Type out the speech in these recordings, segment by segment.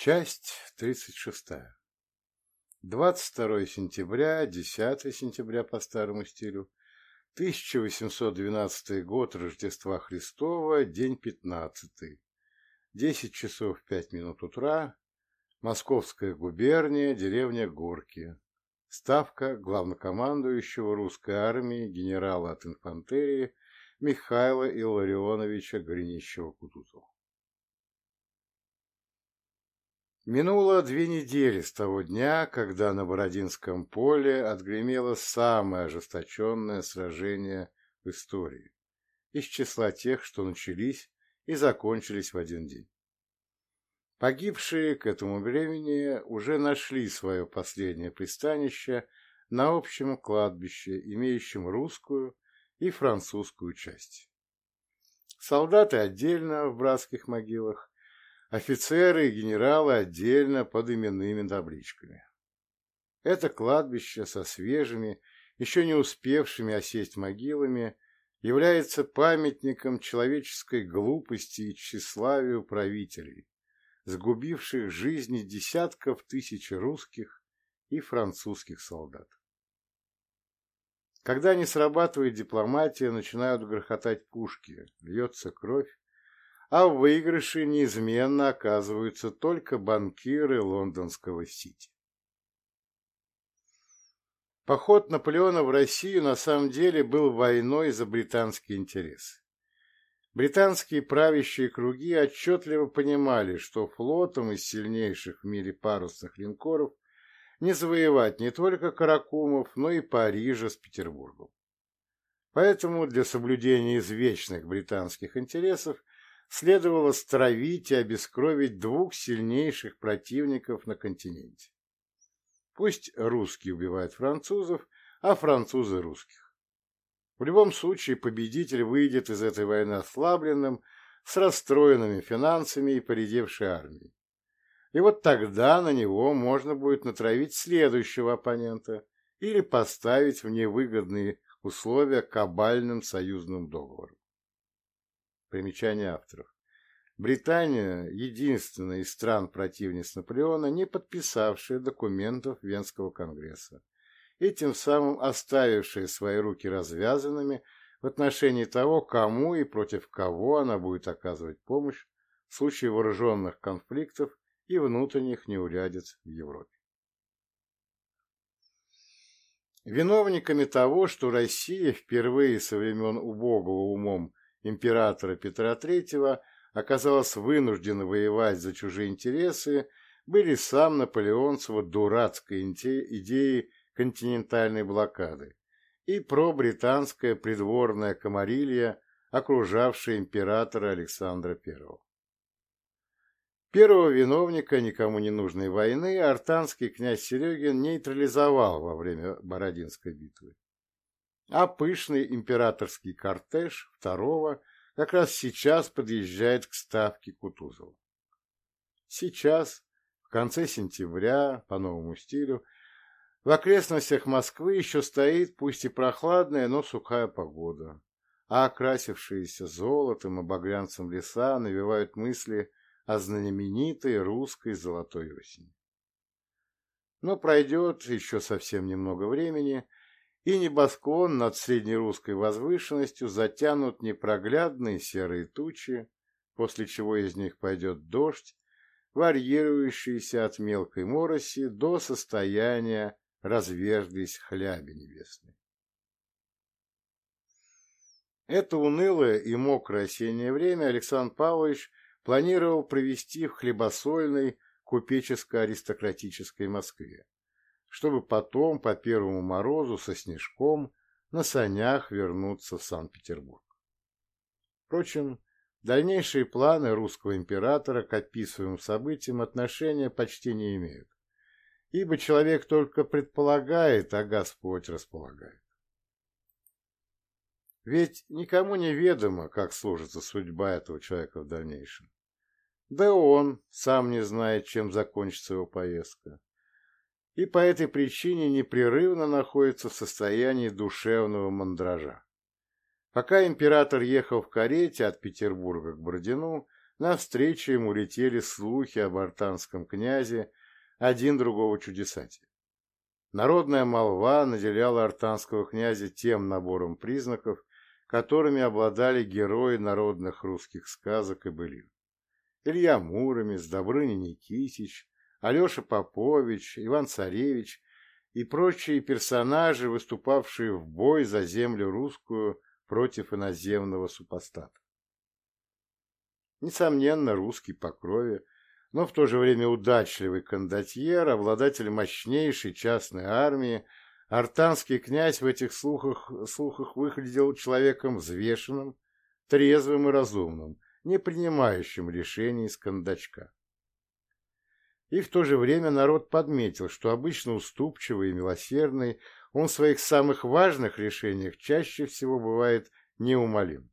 Часть 36. 22 сентября, 10 сентября по старому стилю, 1812 год Рождества Христова, день 15. 10 часов 5 минут утра, Московская губерния, деревня Горки. Ставка главнокомандующего русской армии генерала от инфантерии Михаила Илларионовича Гринищева-Кутузова. Минуло две недели с того дня, когда на Бородинском поле отгремело самое ожесточенное сражение в истории, из числа тех, что начались и закончились в один день. Погибшие к этому времени уже нашли свое последнее пристанище на общем кладбище, имеющем русскую и французскую часть. Солдаты отдельно в братских могилах, офицеры и генералы отдельно под именными табличками. Это кладбище со свежими, еще не успевшими осесть могилами, является памятником человеческой глупости и тщеславию правителей, сгубивших жизни десятков тысяч русских и французских солдат. Когда не срабатывает дипломатия, начинают грохотать пушки, льется кровь, а в выигрыше неизменно оказываются только банкиры лондонского Сити. Поход Наполеона в Россию на самом деле был войной за британские интересы. Британские правящие круги отчетливо понимали, что флотом из сильнейших в мире парусных линкоров не завоевать не только Каракумов, но и Парижа с Петербургом. Поэтому для соблюдения извечных британских интересов следовало стравить и обескровить двух сильнейших противников на континенте. Пусть русские убивают французов, а французы русских. В любом случае победитель выйдет из этой войны ослабленным, с расстроенными финансами и поредевшей армией. И вот тогда на него можно будет натравить следующего оппонента или поставить в невыгодные условия кабальным союзным договором. Примечание авторов. Британия – единственная из стран-противниц Наполеона, не подписавшая документов Венского конгресса, и тем самым оставившая свои руки развязанными в отношении того, кому и против кого она будет оказывать помощь в случае вооруженных конфликтов и внутренних неурядиц в Европе. Виновниками того, что Россия впервые со времен убогого умом императора Петра III оказалась вынуждена воевать за чужие интересы, были сам Наполеон с его дурацкой идеей континентальной блокады и пробританская придворная комарилья, окружавшая императора Александра I. Первого виновника никому не нужной войны артанский князь Серегин нейтрализовал во время Бородинской битвы а пышный императорский кортеж второго как раз сейчас подъезжает к ставке Кутузова. Сейчас, в конце сентября, по новому стилю, в окрестностях Москвы еще стоит, пусть и прохладная, но сухая погода, а окрасившиеся золотом и багрянцем леса навевают мысли о знаменитой русской золотой осени. Но пройдет еще совсем немного времени, и небосклон над среднерусской возвышенностью затянут непроглядные серые тучи, после чего из них пойдет дождь, варьирующийся от мелкой мороси до состояния разверзлись хляби небесные. Это унылое и мокрое осеннее время Александр Павлович планировал провести в хлебосольной купеческо-аристократической Москве чтобы потом по первому морозу со снежком на санях вернуться в Санкт-Петербург. Впрочем, дальнейшие планы русского императора к описываемым событиям отношения почти не имеют, ибо человек только предполагает, а Господь располагает. Ведь никому не ведомо, как сложится судьба этого человека в дальнейшем. Да он сам не знает, чем закончится его поездка и по этой причине непрерывно находится в состоянии душевного мандража. Пока император ехал в карете от Петербурга к Бородину, на встречу ему летели слухи об артанском князе, один другого чудесати. Народная молва наделяла артанского князя тем набором признаков, которыми обладали герои народных русских сказок и былин. Илья Муромец, Добрыня Никитич, Алеша Попович, Иван Царевич и прочие персонажи, выступавшие в бой за землю русскую против иноземного супостата. Несомненно, русский по крови, но в то же время удачливый кондотьер, обладатель мощнейшей частной армии, артанский князь в этих слухах, слухах выглядел человеком взвешенным, трезвым и разумным, не принимающим решений с кондачка. И в то же время народ подметил, что обычно уступчивый и милосердный, он в своих самых важных решениях чаще всего бывает неумолим.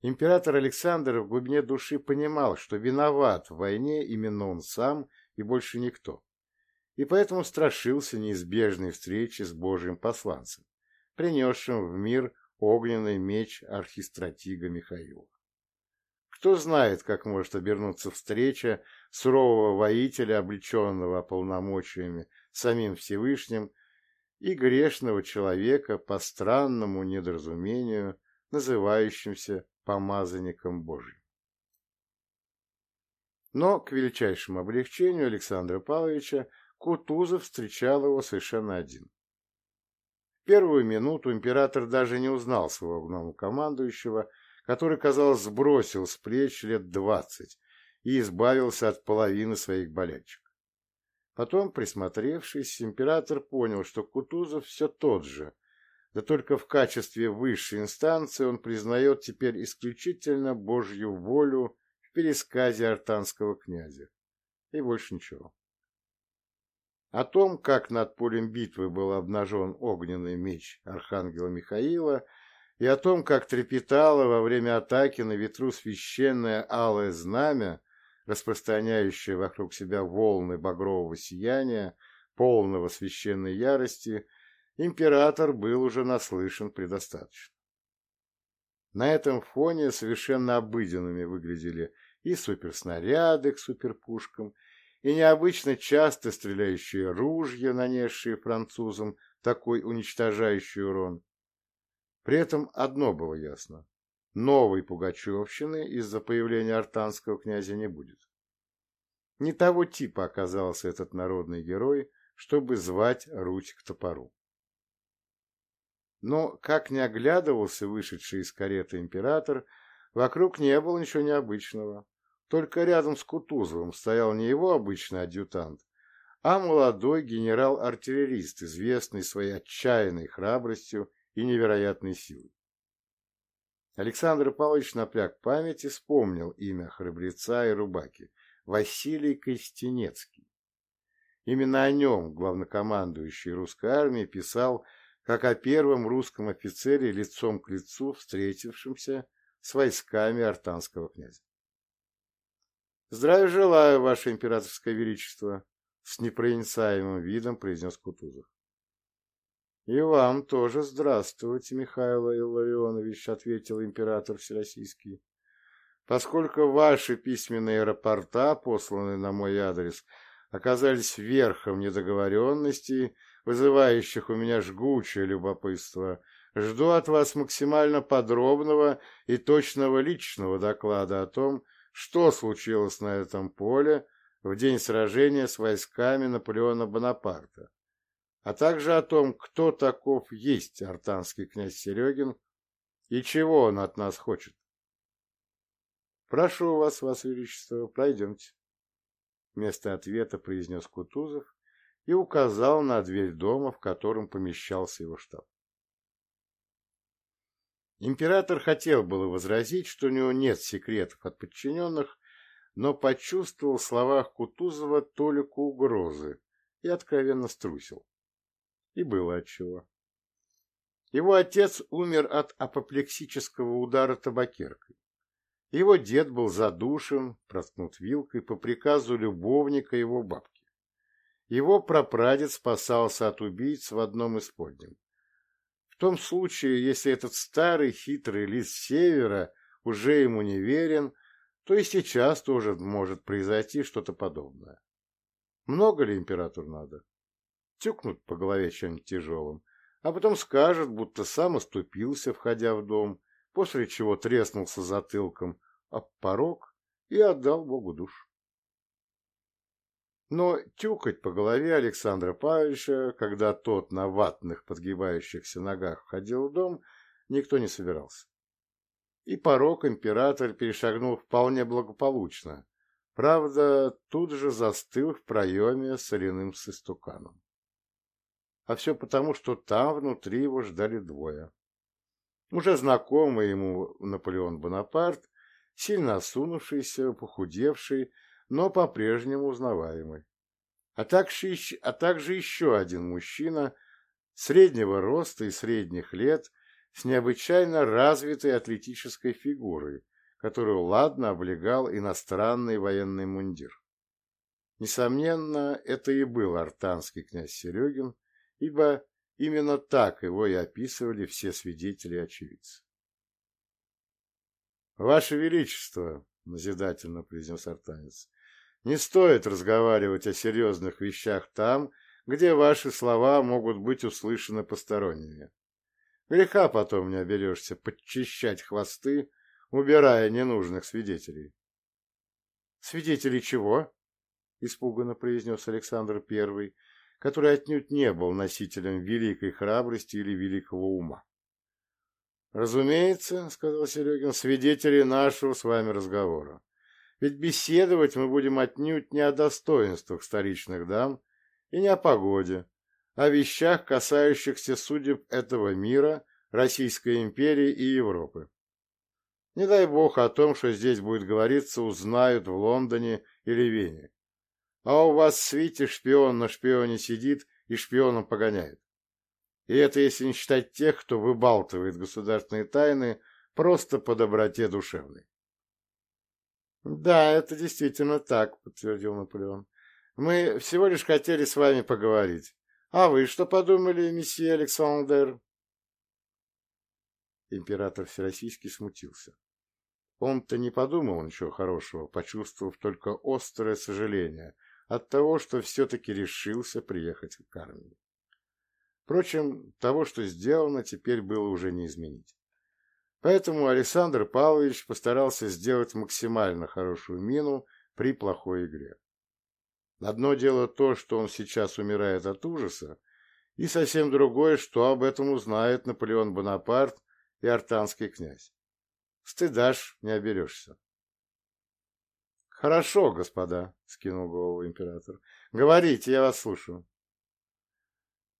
Император Александр в глубине души понимал, что виноват в войне именно он сам и больше никто, и поэтому страшился неизбежной встречи с Божьим посланцем, принесшим в мир огненный меч архистратига Михаила. Кто знает, как может обернуться встреча сурового воителя, облеченного полномочиями самим Всевышним, и грешного человека по странному недоразумению, называющимся помазанником Божьим. Но, к величайшему облегчению Александра Павловича, Кутузов встречал его совершенно один. В первую минуту император даже не узнал своего командующего, который, казалось, сбросил с плеч лет двадцать и избавился от половины своих болячек. Потом, присмотревшись, император понял, что Кутузов все тот же, да только в качестве высшей инстанции он признает теперь исключительно Божью волю в пересказе артанского князя. И больше ничего. О том, как над полем битвы был обнажен огненный меч архангела Михаила, и о том, как трепетало во время атаки на ветру священное алое знамя, распространяющее вокруг себя волны багрового сияния, полного священной ярости, император был уже наслышан предостаточно. На этом фоне совершенно обыденными выглядели и суперснаряды к суперпушкам, и необычно часто стреляющие ружья, нанесшие французам такой уничтожающий урон. При этом одно было ясно. Новой Пугачевщины из-за появления артанского князя не будет. Не того типа оказался этот народный герой, чтобы звать Руть к топору. Но, как не оглядывался вышедший из кареты император, вокруг не было ничего необычного. Только рядом с Кутузовым стоял не его обычный адъютант, а молодой генерал-артиллерист, известный своей отчаянной храбростью и невероятной силой. Александр Павлович напряг память и вспомнил имя храбреца и рубаки – Василий Костенецкий. Именно о нем главнокомандующий русской армии писал как о первом русском офицере лицом к лицу, встретившемся с войсками артанского князя. «Здравия желаю, ваше императорское величество!» — с непроницаемым видом произнес Кутузов. «И вам тоже здравствуйте, Михаил Илларионович», — ответил император Всероссийский. «Поскольку ваши письменные рапорта, посланные на мой адрес, оказались верхом недоговоренностей вызывающих у меня жгучее любопытство. Жду от вас максимально подробного и точного личного доклада о том, что случилось на этом поле в день сражения с войсками Наполеона Бонапарта, а также о том, кто таков есть артанский князь Серегин и чего он от нас хочет. Прошу вас, Вас Величество, пройдемте. Вместо ответа произнес Кутузов и указал на дверь дома, в котором помещался его штаб. Император хотел было возразить, что у него нет секретов от подчиненных, но почувствовал в словах Кутузова толику угрозы и откровенно струсил. И было отчего. Его отец умер от апоплексического удара табакеркой. Его дед был задушен, проткнут вилкой по приказу любовника его бабки. Его прапрадед спасался от убийц в одном из подним. В том случае, если этот старый хитрый лис севера уже ему не верен, то и сейчас тоже может произойти что-то подобное. Много ли императору надо? Тюкнут по голове чем-нибудь тяжелым, а потом скажет, будто сам оступился, входя в дом, после чего треснулся затылком об порог и отдал Богу душ. Но тюкать по голове Александра Павловича, когда тот на ватных подгибающихся ногах входил в дом, никто не собирался. И порог император перешагнул вполне благополучно, правда, тут же застыл в проеме соляным сыстуканом. А все потому, что там внутри его ждали двое. Уже знакомый ему Наполеон Бонапарт, сильно осунувшийся, похудевший, но по-прежнему узнаваемый. А также, а также еще один мужчина среднего роста и средних лет с необычайно развитой атлетической фигурой, которую ладно облегал иностранный военный мундир. Несомненно, это и был артанский князь Серегин, ибо именно так его и описывали все свидетели и очевидцы. «Ваше Величество!» — назидательно произнес артанец. Не стоит разговаривать о серьезных вещах там, где ваши слова могут быть услышаны посторонними. Греха потом не оберешься подчищать хвосты, убирая ненужных свидетелей. — Свидетелей чего? — испуганно произнес Александр Первый, который отнюдь не был носителем великой храбрости или великого ума. — Разумеется, — сказал Серегин, — свидетелей нашего с вами разговора. Ведь беседовать мы будем отнюдь не о достоинствах столичных дам и не о погоде, а о вещах, касающихся судеб этого мира, Российской империи и Европы. Не дай бог о том, что здесь будет говориться, узнают в Лондоне или Вене. А у вас в свите шпион на шпионе сидит и шпионом погоняет. И это если не считать тех, кто выбалтывает государственные тайны просто по доброте душевной. «Да, это действительно так», — подтвердил Наполеон. «Мы всего лишь хотели с вами поговорить. А вы что подумали, месье Александр?» Император Всероссийский смутился. Он-то не подумал ничего хорошего, почувствовав только острое сожаление от того, что все-таки решился приехать к армии. Впрочем, того, что сделано, теперь было уже не изменить. Поэтому Александр Павлович постарался сделать максимально хорошую мину при плохой игре. Одно дело то, что он сейчас умирает от ужаса, и совсем другое, что об этом узнает Наполеон Бонапарт и артанский князь. Стыдаш не оберешься. «Хорошо, господа», — скинул голову император. «Говорите, я вас слушаю».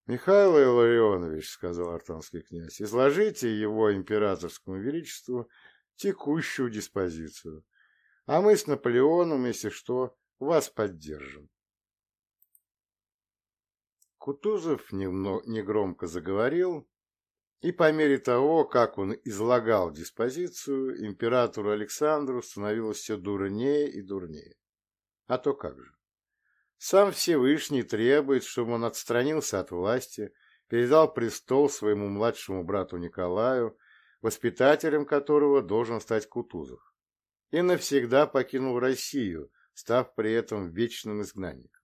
«Михаил Илларионович, — сказал артанский князь, — изложите его императорскому величеству текущую диспозицию, а мы с Наполеоном, если что, вас поддержим». Кутузов негромко заговорил, и по мере того, как он излагал диспозицию, императору Александру становилось все дурнее и дурнее. А то как же. Сам Всевышний требует, чтобы он отстранился от власти, передал престол своему младшему брату Николаю, воспитателем которого должен стать Кутузов, и навсегда покинул Россию, став при этом вечным изгнанником.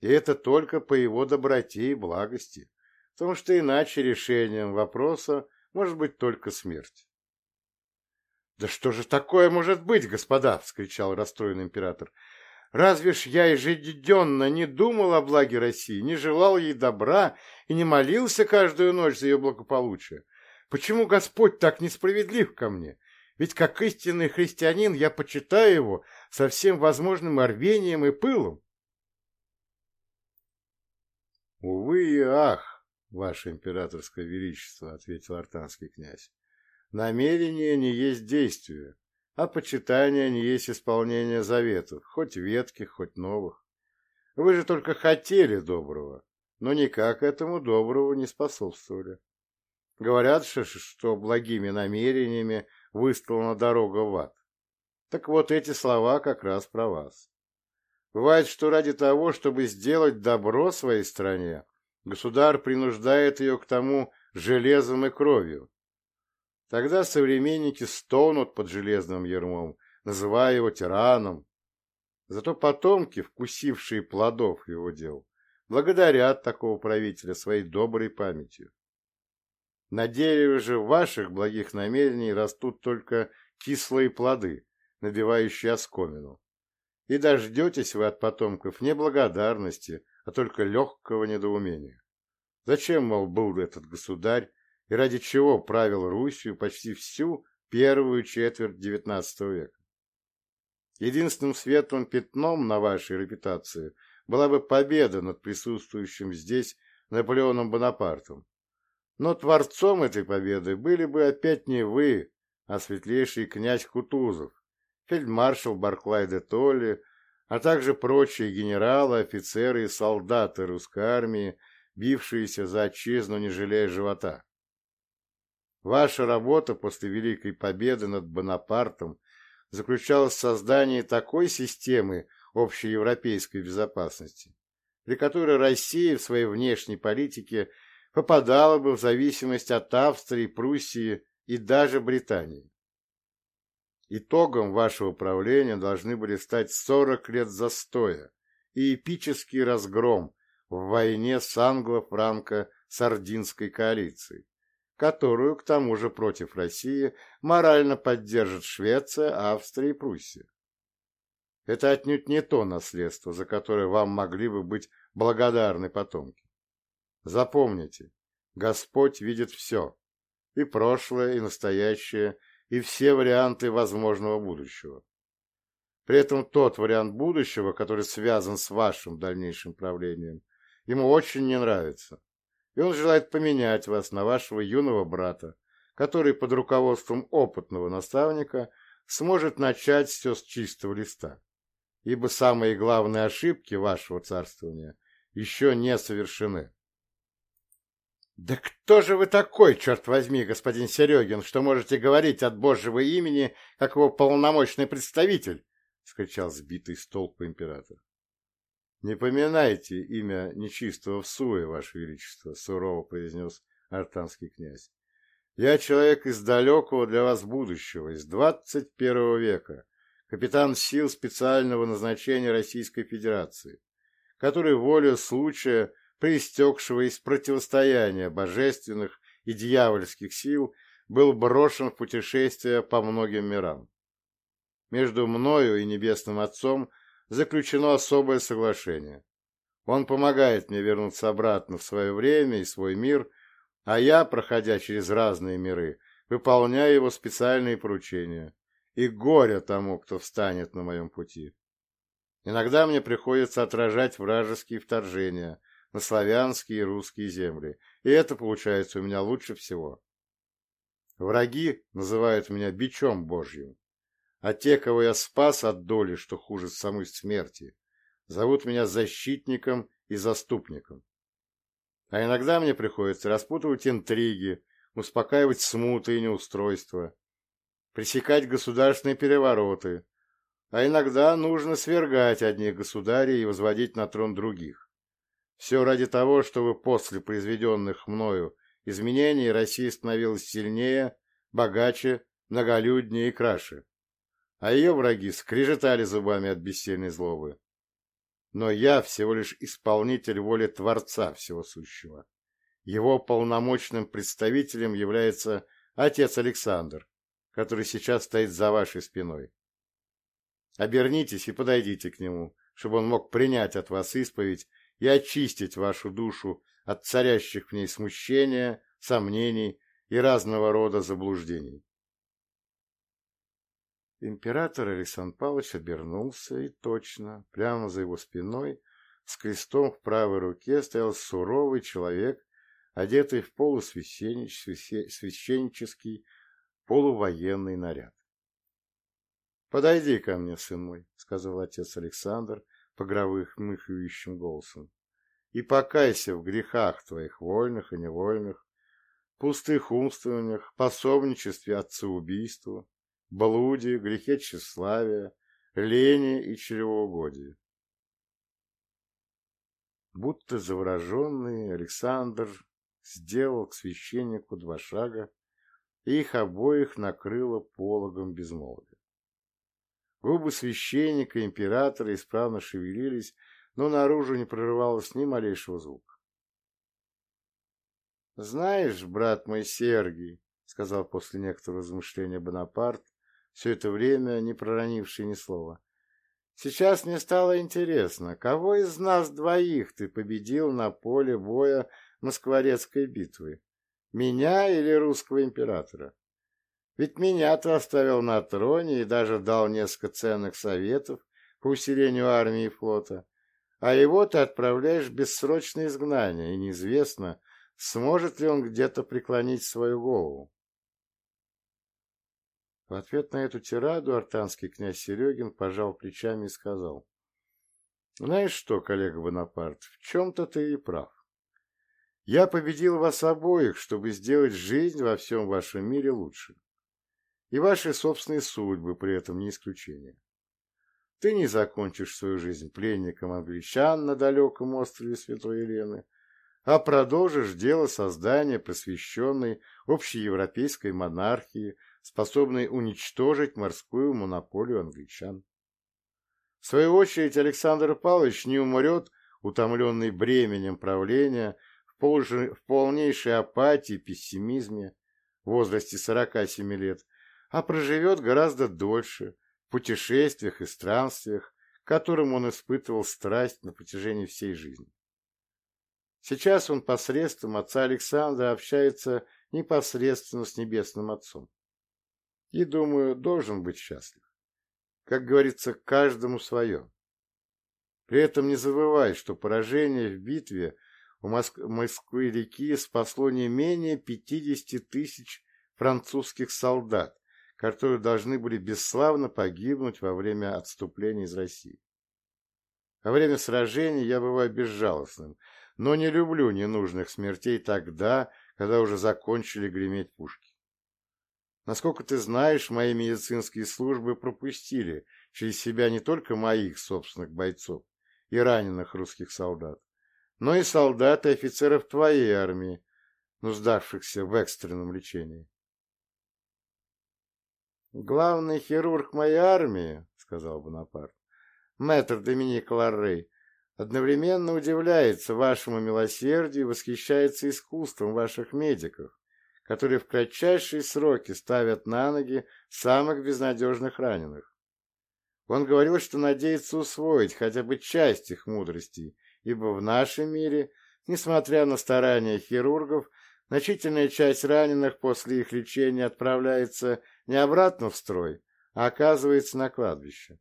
И это только по его доброте и благости, потому что иначе решением вопроса может быть только смерть. «Да что же такое может быть, господа!» — вскричал расстроенный император. Разве ж я ежедневно не думал о благе России, не желал ей добра и не молился каждую ночь за ее благополучие? Почему Господь так несправедлив ко мне? Ведь как истинный христианин я почитаю его со всем возможным рвением и пылом. — Увы и ах, ваше императорское величество, — ответил артанский князь, — намерение не есть действие а почитание не есть исполнение заветов, хоть ветких, хоть новых. Вы же только хотели доброго, но никак этому доброго не способствовали. Говорят, что благими намерениями выстлана дорога в ад. Так вот эти слова как раз про вас. Бывает, что ради того, чтобы сделать добро своей стране, государь принуждает ее к тому железом и кровью, Тогда современники стонут под железным ермом, называя его тираном. Зато потомки, вкусившие плодов его дел, благодарят такого правителя своей доброй памятью. На дереве же ваших благих намерений растут только кислые плоды, набивающие оскомину. И дождетесь вы от потомков не благодарности, а только легкого недоумения. Зачем, мол, был этот государь, и ради чего правил Русью почти всю первую четверть XIX века? Единственным светлым пятном на вашей репутации была бы победа над присутствующим здесь Наполеоном Бонапартом. Но творцом этой победы были бы опять не вы, а светлейший князь Кутузов, фельдмаршал Барклай де Толли, а также прочие генералы, офицеры и солдаты русской армии, бившиеся за отчизну, не жалея живота. Ваша работа после Великой Победы над Бонапартом заключалась в создании такой системы общеевропейской безопасности, при которой Россия в своей внешней политике попадала бы в зависимость от Австрии, Пруссии и даже Британии. Итогом вашего правления должны были стать 40 лет застоя и эпический разгром в войне с англо-франко-сардинской коалицией, которую, к тому же, против России морально поддержат Швеция, Австрия и Пруссия. Это отнюдь не то наследство, за которое вам могли бы быть благодарны потомки. Запомните, Господь видит все, и прошлое, и настоящее, и все варианты возможного будущего. При этом тот вариант будущего, который связан с вашим дальнейшим правлением, ему очень не нравится, и он желает поменять вас на вашего юного брата, который под руководством опытного наставника сможет начать все с чистого листа, ибо самые главные ошибки вашего царствования еще не совершены. «Да кто же вы такой, черт возьми, господин Серегин, что можете говорить от божьего имени, как его полномочный представитель?» — скричал сбитый с толку император. «Не поминайте имя нечистого в суе, ваше величество», — сурово произнес артанский князь. «Я человек из далекого для вас будущего, из двадцать первого века, капитан сил специального назначения Российской Федерации, который волю случая проистекшего из противостояния божественных и дьявольских сил, был брошен в путешествие по многим мирам. Между мною и Небесным Отцом заключено особое соглашение. Он помогает мне вернуться обратно в свое время и свой мир, а я, проходя через разные миры, выполняю его специальные поручения. И горе тому, кто встанет на моем пути. Иногда мне приходится отражать вражеские вторжения, на славянские и русские земли, и это получается у меня лучше всего. Враги называют меня бичом Божьим, а те, кого я спас от доли, что хуже самой смерти, зовут меня защитником и заступником. А иногда мне приходится распутывать интриги, успокаивать смуты и неустройства, пресекать государственные перевороты, а иногда нужно свергать одних государей и возводить на трон других. Все ради того, чтобы после произведенных мною изменений Россия становилась сильнее, богаче, многолюднее и краше. А ее враги скрежетали зубами от бессильной злобы. Но я всего лишь исполнитель воли Творца всего сущего. Его полномочным представителем является отец Александр, который сейчас стоит за вашей спиной. Обернитесь и подойдите к нему, чтобы он мог принять от вас исповедь и очистить вашу душу от царящих в ней смущения, сомнений и разного рода заблуждений. Император Александр Павлович обернулся, и точно, прямо за его спиной, с крестом в правой руке стоял суровый человек, одетый в полусвященнический, полувоенный наряд. — Подойди ко мне, сын мой, — сказал отец Александр, погровых мыхающим голосом, и покайся в грехах твоих, вольных и невольных, пустых умствованиях, пособничестве отцеубийству, блуде, грехе тщеславия, лени и чревоугодии. Будто завороженный Александр сделал к священнику два шага, и их обоих накрыло пологом безмолвия. Губы священника, императора исправно шевелились, но наружу не прорывалось ни малейшего звука. «Знаешь, брат мой Сергий, — сказал после некоторого размышления Бонапарт, все это время не проронивший ни слова, — сейчас мне стало интересно, кого из нас двоих ты победил на поле боя Москворецкой битвы, меня или русского императора? Ведь меня ты оставил на троне и даже дал несколько ценных советов по усилению армии и флота, а его ты отправляешь в бессрочное изгнание, и неизвестно, сможет ли он где-то преклонить свою голову. В ответ на эту тираду артанский князь Серегин пожал плечами и сказал, «Знаешь что, коллега Бонапарт, в чем-то ты и прав. Я победил вас обоих, чтобы сделать жизнь во всем вашем мире лучше. И ваши собственные судьбы при этом не исключение. Ты не закончишь свою жизнь пленником англичан на далеком острове Святой Елены, а продолжишь дело создания посвященной общеевропейской монархии, способной уничтожить морскую монополию англичан. В свою очередь Александр Павлович не умрет, утомленный бременем правления, в полнейшей апатии пессимизме в возрасте 47 лет, а проживет гораздо дольше, в путешествиях и странствиях, которым он испытывал страсть на протяжении всей жизни. Сейчас он посредством отца Александра общается непосредственно с Небесным Отцом. И, думаю, должен быть счастлив. Как говорится, каждому свое. При этом не забывай, что поражение в битве у Моск... Москвы-реки спасло не менее 50 тысяч французских солдат, которые должны были бесславно погибнуть во время отступления из России. Во время сражений я бываю безжалостным, но не люблю ненужных смертей тогда, когда уже закончили греметь пушки. Насколько ты знаешь, мои медицинские службы пропустили через себя не только моих собственных бойцов и раненых русских солдат, но и солдат и офицеров твоей армии, нуждавшихся в экстренном лечении. «Главный хирург моей армии, — сказал Бонапарт, — мэтр Доминик Ларрей, одновременно удивляется вашему милосердию и восхищается искусством ваших медиков, которые в кратчайшие сроки ставят на ноги самых безнадежных раненых. Он говорил, что надеется усвоить хотя бы часть их мудростей, ибо в нашем мире, несмотря на старания хирургов, значительная часть раненых после их лечения отправляется не обратно в строй, а оказывается на кладбище.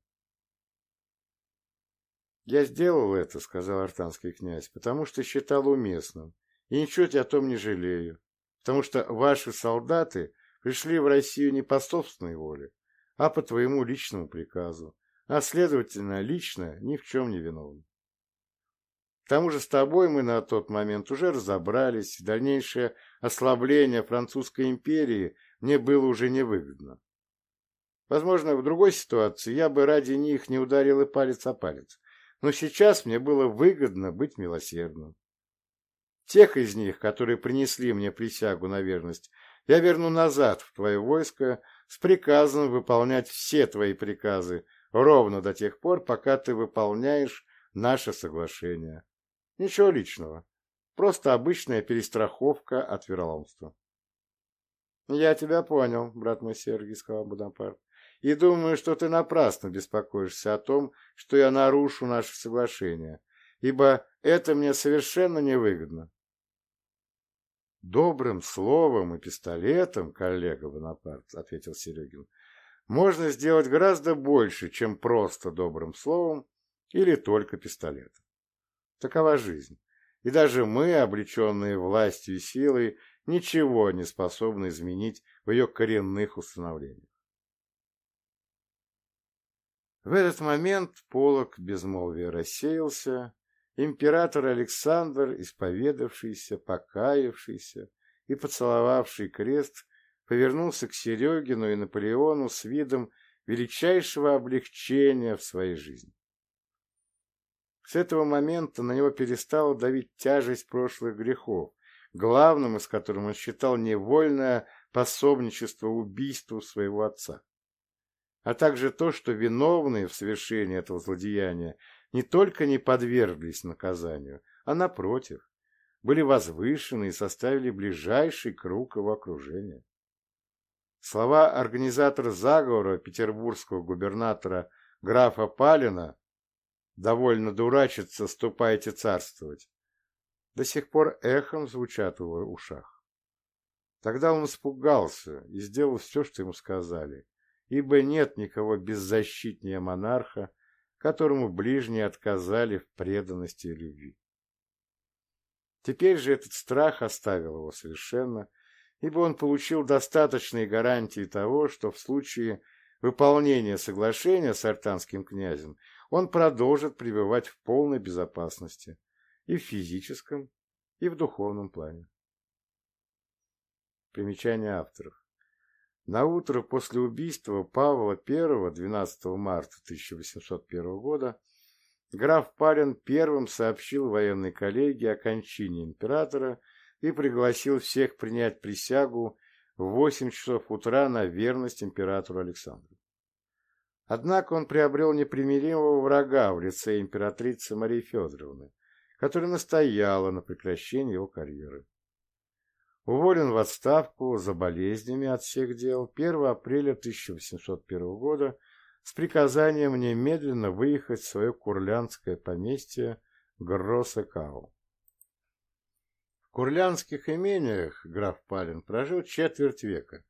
«Я сделал это», — сказал артанский князь, — «потому что считал уместным, и ничуть о том не жалею, потому что ваши солдаты пришли в Россию не по собственной воле, а по твоему личному приказу, а, следовательно, лично ни в чем не виновны. К тому же с тобой мы на тот момент уже разобрались, дальнейшее ослабление французской империи мне было уже невыгодно. Возможно, в другой ситуации я бы ради них не ударил и палец о палец, но сейчас мне было выгодно быть милосердным. Тех из них, которые принесли мне присягу на верность, я верну назад в твое войско с приказом выполнять все твои приказы ровно до тех пор, пока ты выполняешь наше соглашение. Ничего личного. Просто обычная перестраховка от вероломства. — Я тебя понял, брат мой Сергий, — сказал Бонапарт и думаю, что ты напрасно беспокоишься о том, что я нарушу наше соглашение, ибо это мне совершенно невыгодно. Добрым словом и пистолетом, коллега Бонапарт, ответил Серегин, можно сделать гораздо больше, чем просто добрым словом или только пистолетом. Такова жизнь. И даже мы, облеченные властью и силой, ничего не способны изменить в ее коренных установлениях. В этот момент полог безмолвия рассеялся, император Александр, исповедавшийся, покаявшийся и поцеловавший крест, повернулся к Серегину и Наполеону с видом величайшего облегчения в своей жизни. С этого момента на него перестала давить тяжесть прошлых грехов, главным из которых он считал невольное пособничество убийству своего отца. а также то, что виновные в совершении этого злодеяния не только не подверглись наказанию, а, напротив, были возвышены и составили ближайший круг его окружения. Слова организатора заговора петербургского губернатора графа Палина «Довольно дурачиться, ступайте царствовать» до сих пор эхом звучат в его ушах. Тогда он испугался и сделал все, что ему сказали, ибо нет никого беззащитнее монарха, которому ближние отказали в преданности и любви. Теперь же этот страх оставил его совершенно, ибо он получил достаточные гарантии того, что в случае выполнения соглашения с артанским князем он продолжит пребывать в полной безопасности и в физическом, и в духовном плане. Примечание авторов. На утро после убийства Павла I 12 марта 1801 года граф Палин первым сообщил военной коллегии о кончине императора и пригласил всех принять присягу в 8 часов утра на верность императору Александру. Однако он приобрел непримиримого врага в лице императрицы Марии Федоровны, которая настояла на прекращении его карьеры. Уволен в отставку за болезнями от всех дел 1 апреля 1801 года с приказанием немедленно выехать в свое курлянское поместье Гроссекау. В курлянских имениях граф Палин прожил четверть века,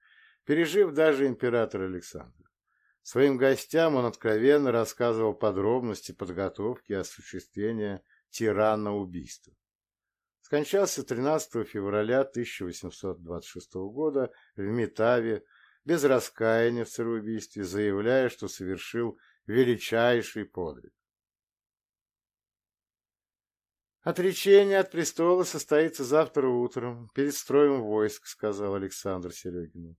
пережив даже императора Александра. Своим гостям он откровенно рассказывал подробности подготовки и осуществления тирана убийства. Скончался 13 февраля 1826 года в Метаве, без раскаяния в цареубийстве, заявляя, что совершил величайший подвиг. «Отречение от престола состоится завтра утром, перед строем войск», — сказал Александр Серегину.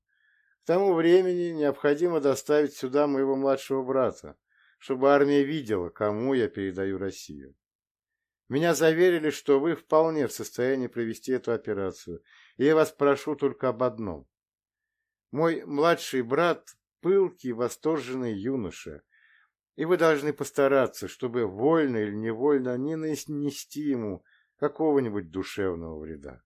«К тому времени необходимо доставить сюда моего младшего брата, чтобы армия видела, кому я передаю Россию. Меня заверили, что вы вполне в состоянии провести эту операцию, и я вас прошу только об одном. Мой младший брат – пылкий, восторженный юноша, и вы должны постараться, чтобы вольно или невольно не нанести ему какого-нибудь душевного вреда.